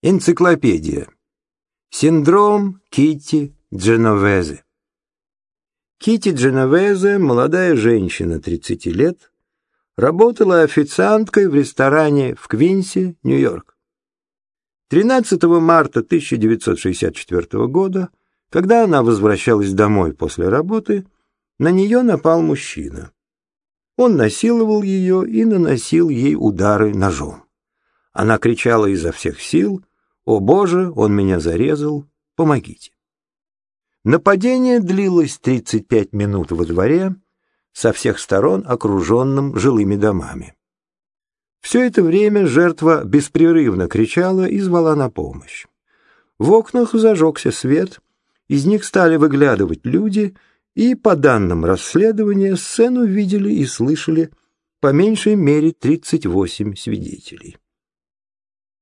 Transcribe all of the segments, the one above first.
Энциклопедия. Синдром Китти Дженовезе. Китти Дженовезе, молодая женщина 30 лет, работала официанткой в ресторане в Квинсе, Нью-Йорк. 13 марта 1964 года, когда она возвращалась домой после работы, на нее напал мужчина. Он насиловал ее и наносил ей удары ножом. Она кричала изо всех сил, «О, Боже, он меня зарезал! Помогите!» Нападение длилось 35 минут во дворе, со всех сторон окруженным жилыми домами. Все это время жертва беспрерывно кричала и звала на помощь. В окнах зажегся свет, из них стали выглядывать люди, и, по данным расследования, сцену видели и слышали по меньшей мере 38 свидетелей.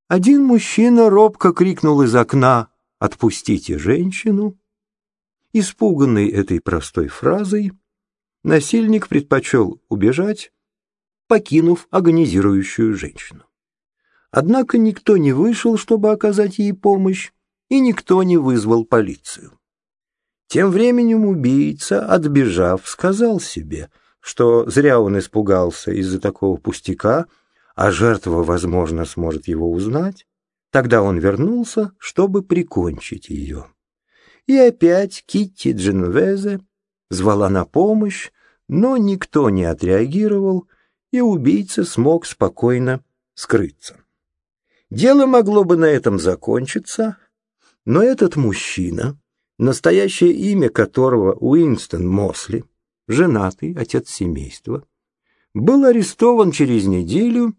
Один мужчина робко крикнул из окна «Отпустите женщину!». Испуганный этой простой фразой, насильник предпочел убежать, покинув агонизирующую женщину. Однако никто не вышел, чтобы оказать ей помощь, и никто не вызвал полицию. Тем временем убийца, отбежав, сказал себе, что зря он испугался из-за такого пустяка, а жертва, возможно, сможет его узнать, тогда он вернулся, чтобы прикончить ее. И опять Китти Дженвезе звала на помощь, но никто не отреагировал, и убийца смог спокойно скрыться. Дело могло бы на этом закончиться, но этот мужчина, настоящее имя которого Уинстон Мосли, женатый, отец семейства, был арестован через неделю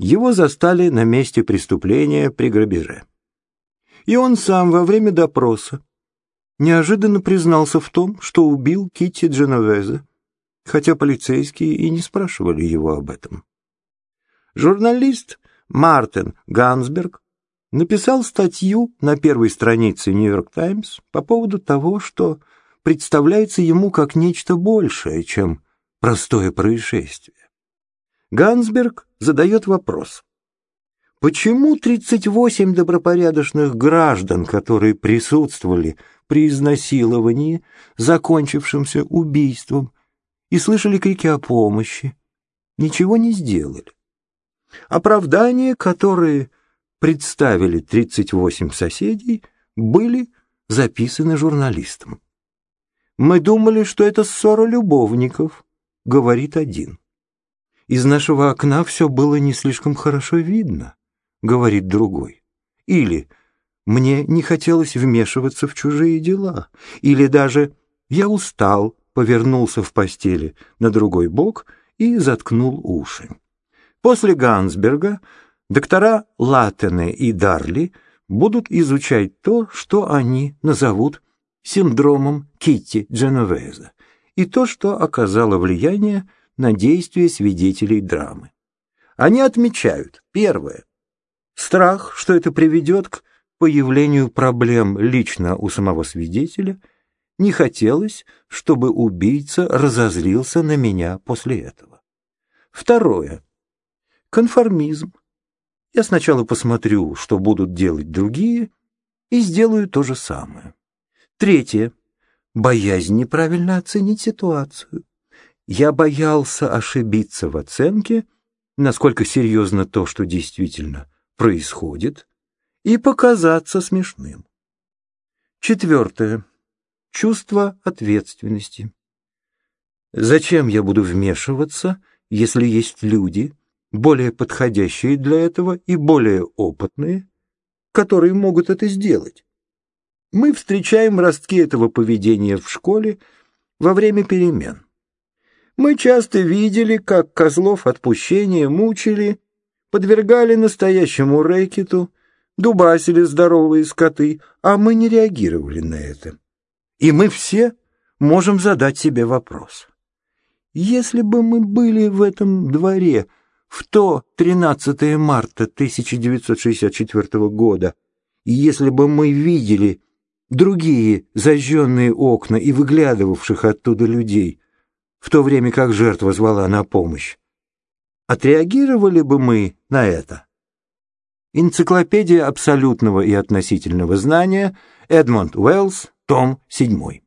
его застали на месте преступления при грабеже. И он сам во время допроса неожиданно признался в том, что убил Китти Дженовезе, хотя полицейские и не спрашивали его об этом. Журналист Мартин Гансберг написал статью на первой странице «Нью-Йорк Таймс» по поводу того, что представляется ему как нечто большее, чем простое происшествие. Гансберг задает вопрос. Почему 38 добропорядочных граждан, которые присутствовали при изнасиловании, закончившемся убийством, и слышали крики о помощи, ничего не сделали? Оправдания, которые представили 38 соседей, были записаны журналистом. «Мы думали, что это ссора любовников», — говорит один. Из нашего окна все было не слишком хорошо видно, говорит другой. Или мне не хотелось вмешиваться в чужие дела. Или даже я устал, повернулся в постели на другой бок и заткнул уши. После Гансберга доктора Латтене и Дарли будут изучать то, что они назовут синдромом Китти Дженовеза, и то, что оказало влияние на действия свидетелей драмы. Они отмечают, первое, страх, что это приведет к появлению проблем лично у самого свидетеля, не хотелось, чтобы убийца разозлился на меня после этого. Второе. Конформизм. Я сначала посмотрю, что будут делать другие, и сделаю то же самое. Третье. Боязнь неправильно оценить ситуацию. Я боялся ошибиться в оценке, насколько серьезно то, что действительно происходит, и показаться смешным. Четвертое. Чувство ответственности. Зачем я буду вмешиваться, если есть люди, более подходящие для этого и более опытные, которые могут это сделать? Мы встречаем ростки этого поведения в школе во время перемен. Мы часто видели, как козлов отпущения мучили, подвергали настоящему рэкету, дубасили здоровые скоты, а мы не реагировали на это. И мы все можем задать себе вопрос. Если бы мы были в этом дворе в то 13 марта 1964 года, и если бы мы видели другие зажженные окна и выглядывавших оттуда людей, в то время как жертва звала на помощь. Отреагировали бы мы на это? Энциклопедия абсолютного и относительного знания, Эдмонд Уэллс, том 7.